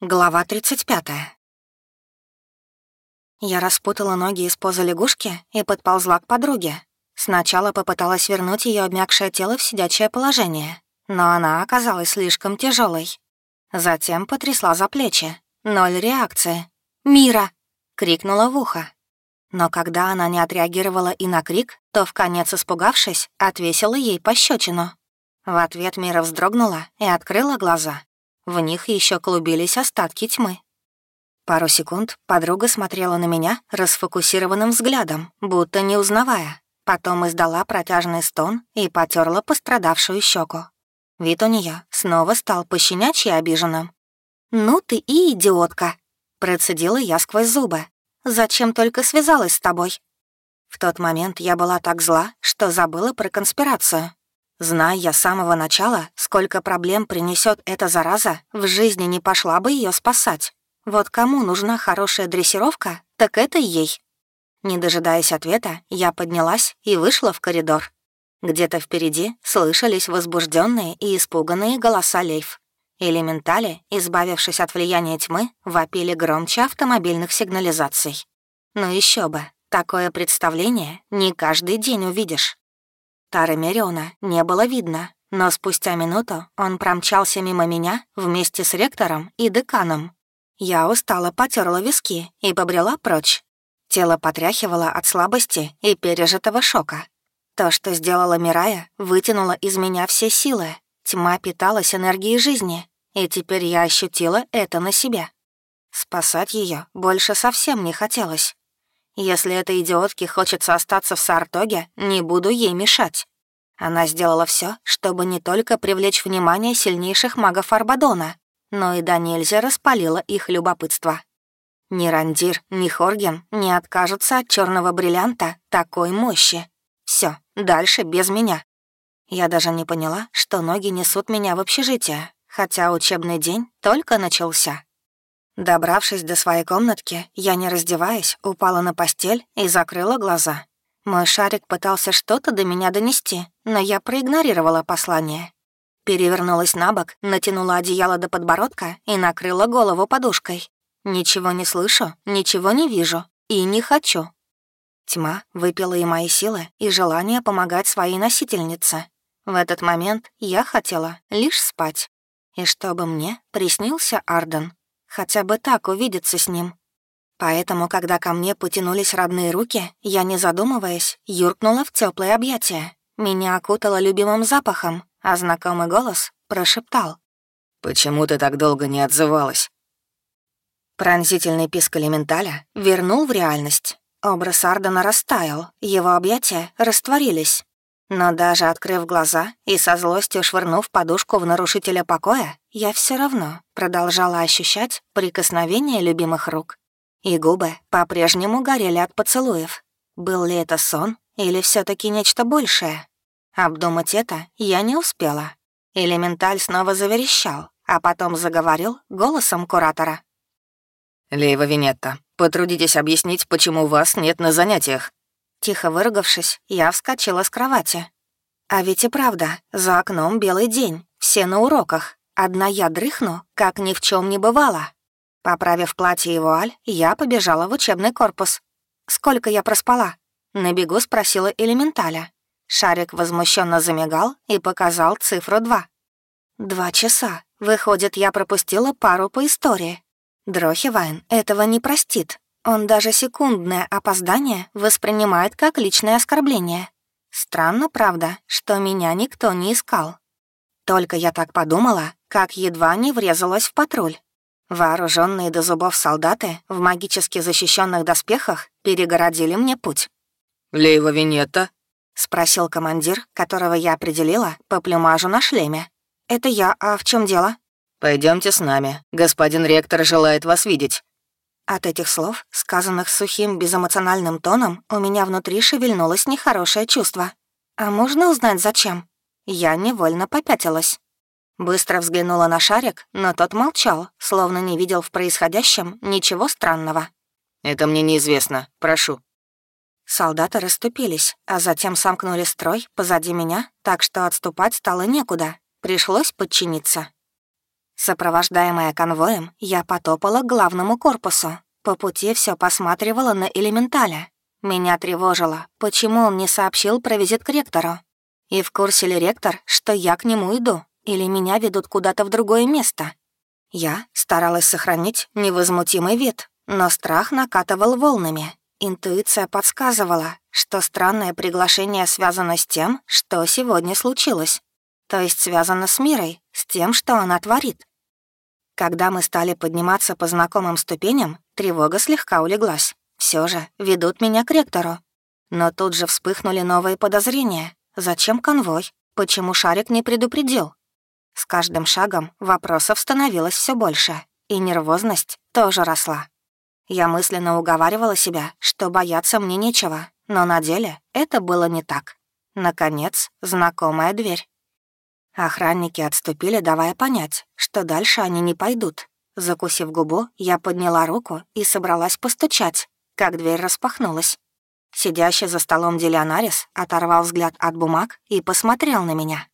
Глава 35. Я распутала ноги из позы лягушки и подползла к подруге. Сначала попыталась вернуть ее обмякшее тело в сидячее положение, но она оказалась слишком тяжелой. Затем потрясла за плечи. Ноль реакции. «Мира!» — крикнула в ухо. Но когда она не отреагировала и на крик, то, в конец испугавшись, отвесила ей пощечину. В ответ Мира вздрогнула и открыла глаза. В них еще клубились остатки тьмы. Пару секунд подруга смотрела на меня расфокусированным взглядом, будто не узнавая. Потом издала протяжный стон и потерла пострадавшую щеку. Вид у нее снова стал пощенячьи обиженным. «Ну ты и идиотка!» — процедила я сквозь зубы. «Зачем только связалась с тобой?» В тот момент я была так зла, что забыла про конспирацию. Зная я с самого начала, сколько проблем принесет эта зараза, в жизни не пошла бы ее спасать. Вот кому нужна хорошая дрессировка, так это ей. Не дожидаясь ответа, я поднялась и вышла в коридор. Где-то впереди слышались возбужденные и испуганные голоса лейф. Элементали, избавившись от влияния тьмы, вопили громче автомобильных сигнализаций. Ну еще бы, такое представление не каждый день увидишь. Тары Мериона не было видно, но спустя минуту он промчался мимо меня вместе с ректором и деканом. Я устало потерла виски и побрела прочь. Тело потряхивало от слабости и пережитого шока. То, что сделала Мирая, вытянуло из меня все силы. Тьма питалась энергией жизни, и теперь я ощутила это на себе. Спасать ее больше совсем не хотелось. Если этой идиотке хочется остаться в Сартоге, не буду ей мешать. Она сделала все, чтобы не только привлечь внимание сильнейших магов Арбадона, но и до нельзя распалила их любопытство. Ни Рандир, ни Хорген не откажутся от черного бриллианта такой мощи. Все, дальше без меня. Я даже не поняла, что ноги несут меня в общежитие, хотя учебный день только начался. Добравшись до своей комнатки, я, не раздеваясь, упала на постель и закрыла глаза. Мой шарик пытался что-то до меня донести, но я проигнорировала послание. Перевернулась на бок, натянула одеяло до подбородка и накрыла голову подушкой. Ничего не слышу, ничего не вижу и не хочу. Тьма выпила и мои силы, и желание помогать своей носительнице. В этот момент я хотела лишь спать. И чтобы мне приснился Арден. Хотя бы так увидеться с ним. Поэтому, когда ко мне потянулись родные руки, я, не задумываясь, юркнула в теплые объятия. Меня окутало любимым запахом, а знакомый голос прошептал. «Почему ты так долго не отзывалась?» Пронзительный писк элементаля вернул в реальность. Образ Ардена растаял, его объятия растворились. Но даже открыв глаза и со злостью швырнув подушку в нарушителя покоя, я все равно продолжала ощущать прикосновение любимых рук. И губы по-прежнему горели от поцелуев. Был ли это сон или все таки нечто большее? Обдумать это я не успела. Элементаль снова заверещал, а потом заговорил голосом куратора. «Лейва Винетта, потрудитесь объяснить, почему вас нет на занятиях». Тихо выругавшись, я вскочила с кровати. А ведь и правда, за окном белый день, все на уроках. Одна я дрыхну, как ни в чем не бывало. Поправив платье и вуаль, я побежала в учебный корпус. «Сколько я проспала?» На бегу спросила элементаля. Шарик возмущенно замигал и показал цифру два. «Два часа. Выходит, я пропустила пару по истории. Дрохивайн этого не простит. Он даже секундное опоздание воспринимает как личное оскорбление. Странно, правда, что меня никто не искал. Только я так подумала, как едва не врезалась в патруль. Вооруженные до зубов солдаты в магически защищенных доспехах перегородили мне путь. «Лейва Винетта?» — спросил командир, которого я определила по плюмажу на шлеме. «Это я, а в чем дело?» Пойдемте с нами. Господин ректор желает вас видеть». От этих слов, сказанных сухим, безэмоциональным тоном, у меня внутри шевельнулось нехорошее чувство. «А можно узнать, зачем?» Я невольно попятилась. Быстро взглянула на шарик, но тот молчал, словно не видел в происходящем ничего странного. «Это мне неизвестно. Прошу». Солдаты расступились, а затем сомкнули строй позади меня, так что отступать стало некуда. Пришлось подчиниться. Сопровождаемая конвоем, я потопала к главному корпусу. По пути все посматривала на элементаля. Меня тревожило, почему он не сообщил про визит к ректору. И в курсе ли ректор, что я к нему иду, или меня ведут куда-то в другое место. Я старалась сохранить невозмутимый вид, но страх накатывал волнами. Интуиция подсказывала, что странное приглашение связано с тем, что сегодня случилось. То есть связано с Мирой, с тем, что она творит. Когда мы стали подниматься по знакомым ступеням, тревога слегка улеглась. Все же ведут меня к ректору. Но тут же вспыхнули новые подозрения. Зачем конвой? Почему Шарик не предупредил? С каждым шагом вопросов становилось все больше, и нервозность тоже росла. Я мысленно уговаривала себя, что бояться мне нечего, но на деле это было не так. Наконец, знакомая дверь. Охранники отступили, давая понять, что дальше они не пойдут. Закусив губу, я подняла руку и собралась постучать, как дверь распахнулась. Сидящий за столом Делионарис оторвал взгляд от бумаг и посмотрел на меня.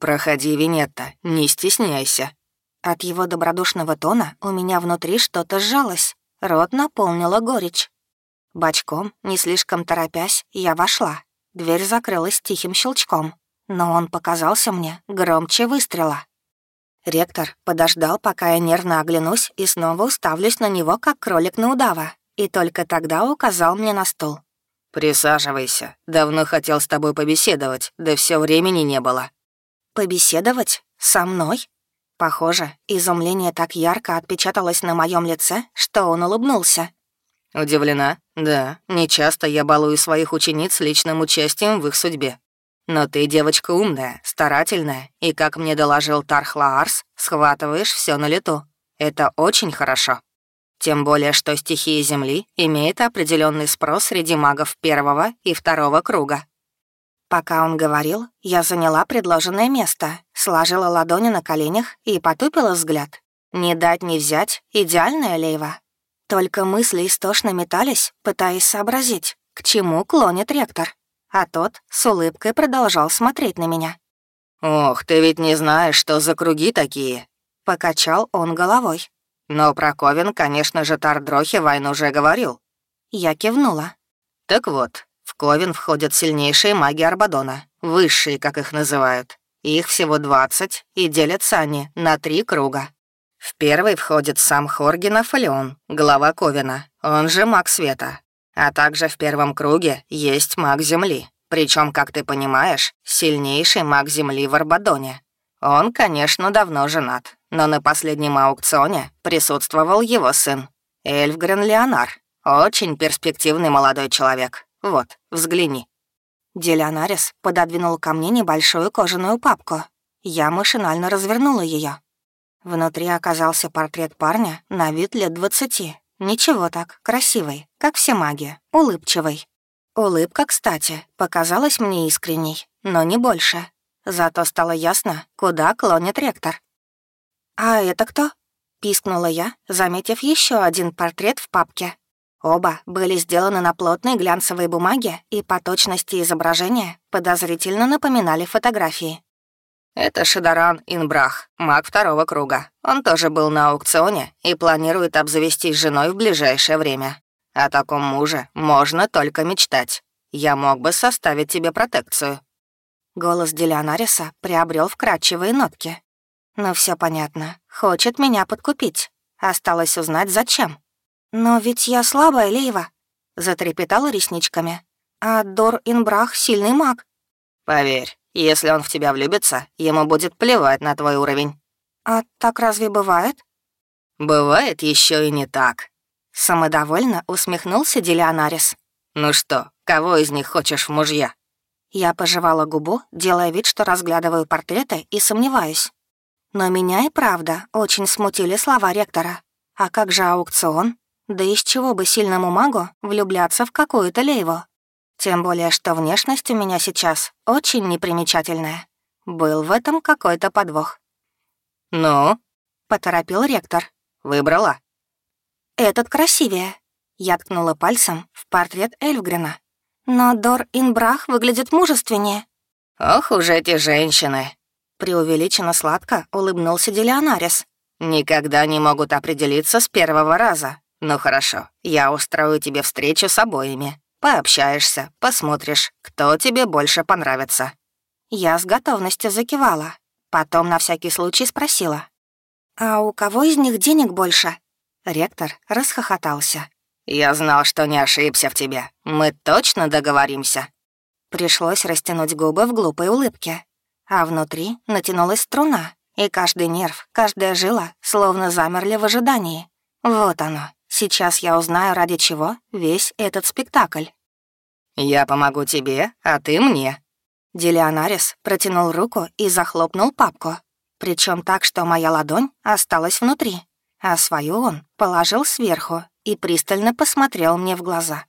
«Проходи, Винетта, не стесняйся». От его добродушного тона у меня внутри что-то сжалось, рот наполнила горечь. Бочком, не слишком торопясь, я вошла. Дверь закрылась тихим щелчком но он показался мне громче выстрела. Ректор подождал, пока я нервно оглянусь и снова уставлюсь на него, как кролик на удава, и только тогда указал мне на стул. «Присаживайся. Давно хотел с тобой побеседовать, да все времени не было». «Побеседовать? Со мной?» Похоже, изумление так ярко отпечаталось на моем лице, что он улыбнулся. «Удивлена? Да. Нечасто я балую своих учениц личным участием в их судьбе. Но ты девочка умная, старательная, и, как мне доложил Тархлаарс, схватываешь все на лету. Это очень хорошо. Тем более, что стихия Земли имеет определенный спрос среди магов первого и второго круга. Пока он говорил, я заняла предложенное место, сложила ладони на коленях и потупила взгляд. Не дать не взять — идеальная лейва. Только мысли истошно метались, пытаясь сообразить, к чему клонит ректор а тот с улыбкой продолжал смотреть на меня. «Ох, ты ведь не знаешь, что за круги такие!» — покачал он головой. «Но про Ковен, конечно же, Тардрохи Вайн уже говорил». Я кивнула. «Так вот, в Ковен входят сильнейшие маги Арбадона, высшие, как их называют. Их всего двадцать, и делятся они на три круга. В первый входит сам Хоргина Фалеон, глава Ковена, он же маг света. А также в первом круге есть маг Земли. Причем, как ты понимаешь, сильнейший маг Земли в Арбадоне. Он, конечно, давно женат, но на последнем аукционе присутствовал его сын, Эльфгрен Леонар. Очень перспективный молодой человек. Вот, взгляни». Делионарис пододвинул ко мне небольшую кожаную папку. Я машинально развернула ее. Внутри оказался портрет парня на вид лет двадцати, Ничего так, красивый, как все маги, улыбчивый. Улыбка, кстати, показалась мне искренней, но не больше. Зато стало ясно, куда клонит ректор. «А это кто?» — пискнула я, заметив еще один портрет в папке. Оба были сделаны на плотной глянцевой бумаге и по точности изображения подозрительно напоминали фотографии. Это Шадаран Инбрах, маг второго круга. Он тоже был на аукционе и планирует обзавестись женой в ближайшее время. О таком муже можно только мечтать. Я мог бы составить тебе протекцию». Голос Делионариса приобрел вкрадчивые нотки. «Ну все понятно. Хочет меня подкупить. Осталось узнать, зачем. Но ведь я слабая, Лейва», — затрепетала ресничками. «А Дор Инбрах — сильный маг». «Поверь, если он в тебя влюбится, ему будет плевать на твой уровень». «А так разве бывает?» «Бывает еще и не так». Самодовольно усмехнулся Делионарис. «Ну что, кого из них хочешь в мужья?» Я пожевала губу, делая вид, что разглядываю портреты и сомневаюсь. Но меня и правда очень смутили слова ректора. А как же аукцион? Да из чего бы сильному магу влюбляться в какую-то лейву? Тем более, что внешность у меня сейчас очень непримечательная. Был в этом какой-то подвох. «Ну?» — поторопил ректор. «Выбрала?» «Этот красивее». Я ткнула пальцем в портрет Эльфгрена. «Но Дор Инбрах выглядит мужественнее». «Ох уж эти женщины!» Преувеличенно сладко улыбнулся Делионарис. «Никогда не могут определиться с первого раза. Ну хорошо, я устрою тебе встречу с обоими. Пообщаешься, посмотришь, кто тебе больше понравится». Я с готовностью закивала. Потом на всякий случай спросила. «А у кого из них денег больше?» Ректор расхохотался. «Я знал, что не ошибся в тебе. Мы точно договоримся». Пришлось растянуть губы в глупой улыбке. А внутри натянулась струна, и каждый нерв, каждая жила словно замерли в ожидании. Вот оно. Сейчас я узнаю, ради чего весь этот спектакль. «Я помогу тебе, а ты мне». Делионарис протянул руку и захлопнул папку. Причем так, что моя ладонь осталась внутри, а свою он положил сверху и пристально посмотрел мне в глаза.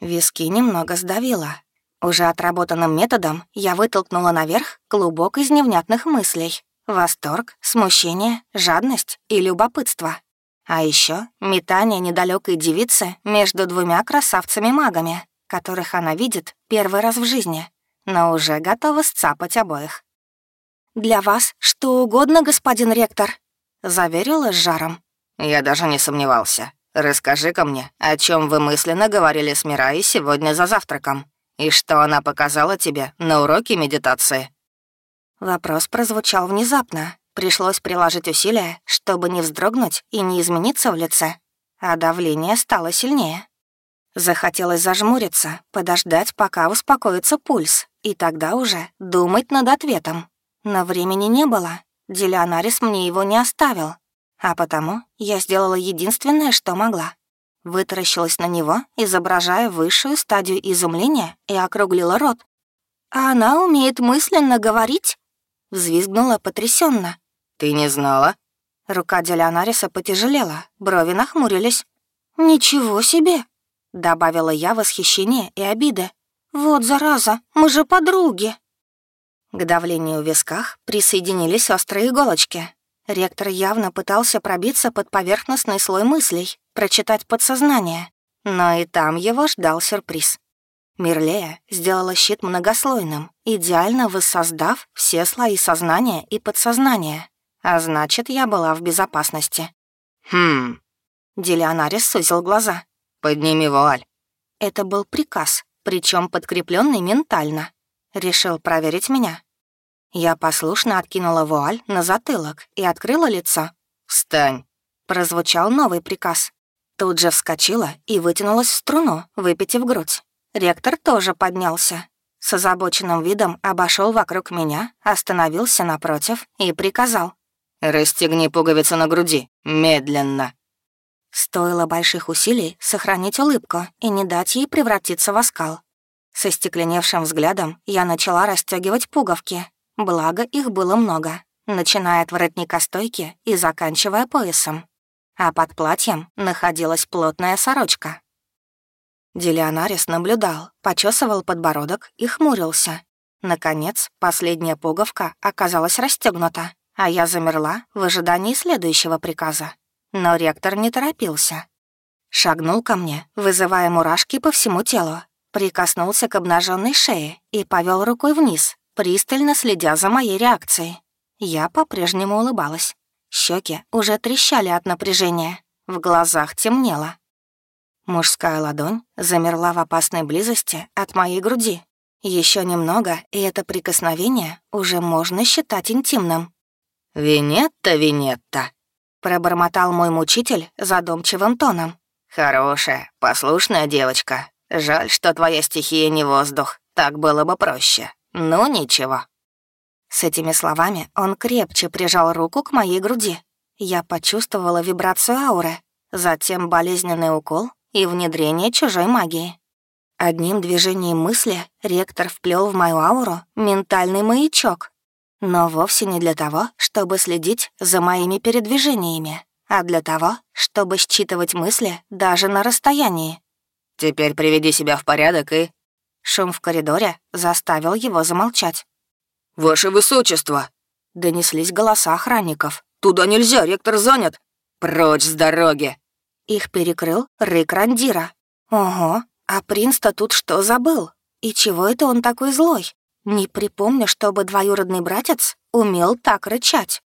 Виски немного сдавило. Уже отработанным методом я вытолкнула наверх клубок из невнятных мыслей. Восторг, смущение, жадность и любопытство. А еще метание недалекой девицы между двумя красавцами-магами, которых она видит первый раз в жизни, но уже готова сцапать обоих. «Для вас что угодно, господин ректор», — заверила с жаром. «Я даже не сомневался. Расскажи-ка мне, о чем вы мысленно говорили с Мирай сегодня за завтраком, и что она показала тебе на уроке медитации?» Вопрос прозвучал внезапно. Пришлось приложить усилия, чтобы не вздрогнуть и не измениться в лице. А давление стало сильнее. Захотелось зажмуриться, подождать, пока успокоится пульс, и тогда уже думать над ответом. Но времени не было. Делионарис мне его не оставил, а потому я сделала единственное, что могла. Вытаращилась на него, изображая высшую стадию изумления, и округлила рот. «А она умеет мысленно говорить?» Взвизгнула потрясенно. «Ты не знала?» Рука Делионариса потяжелела, брови нахмурились. «Ничего себе!» — добавила я восхищение и обиды. «Вот зараза, мы же подруги!» К давлению в висках присоединились острые иголочки, Ректор явно пытался пробиться под поверхностный слой мыслей, прочитать подсознание, но и там его ждал сюрприз. Мирлея сделала щит многослойным, идеально воссоздав все слои сознания и подсознания, а значит, я была в безопасности. «Хм...» Делионарис сузил глаза. «Подними вуаль». Это был приказ, причем подкрепленный ментально. Решил проверить меня. Я послушно откинула вуаль на затылок и открыла лицо. «Встань!» — прозвучал новый приказ. Тут же вскочила и вытянулась в струну, выпитив грудь. Ректор тоже поднялся. С озабоченным видом обошел вокруг меня, остановился напротив и приказал. «Расстегни пуговицу на груди. Медленно!» Стоило больших усилий сохранить улыбку и не дать ей превратиться в оскал. Со стекленевшим взглядом я начала расстегивать пуговки, Благо, их было много, начиная от воротника стойки и заканчивая поясом. А под платьем находилась плотная сорочка. Делионарис наблюдал, почесывал подбородок и хмурился. Наконец, последняя пуговка оказалась расстегнута, а я замерла в ожидании следующего приказа. Но ректор не торопился. Шагнул ко мне, вызывая мурашки по всему телу, прикоснулся к обнаженной шее и повел рукой вниз, пристально следя за моей реакцией. Я по-прежнему улыбалась. Щеки уже трещали от напряжения, в глазах темнело. Мужская ладонь замерла в опасной близости от моей груди. Еще немного, и это прикосновение уже можно считать интимным. «Винетта, Винетта», — пробормотал мой мучитель задумчивым тоном. «Хорошая, послушная девочка. Жаль, что твоя стихия не воздух. Так было бы проще. «Ну, ничего». С этими словами он крепче прижал руку к моей груди. Я почувствовала вибрацию ауры, затем болезненный укол и внедрение чужой магии. Одним движением мысли ректор вплел в мою ауру ментальный маячок. Но вовсе не для того, чтобы следить за моими передвижениями, а для того, чтобы считывать мысли даже на расстоянии. «Теперь приведи себя в порядок и Шум в коридоре заставил его замолчать. «Ваше высочество!» — донеслись голоса охранников. «Туда нельзя, ректор занят! Прочь с дороги!» Их перекрыл рык Рандира. «Ого, а принц-то тут что забыл? И чего это он такой злой? Не припомню, чтобы двоюродный братец умел так рычать.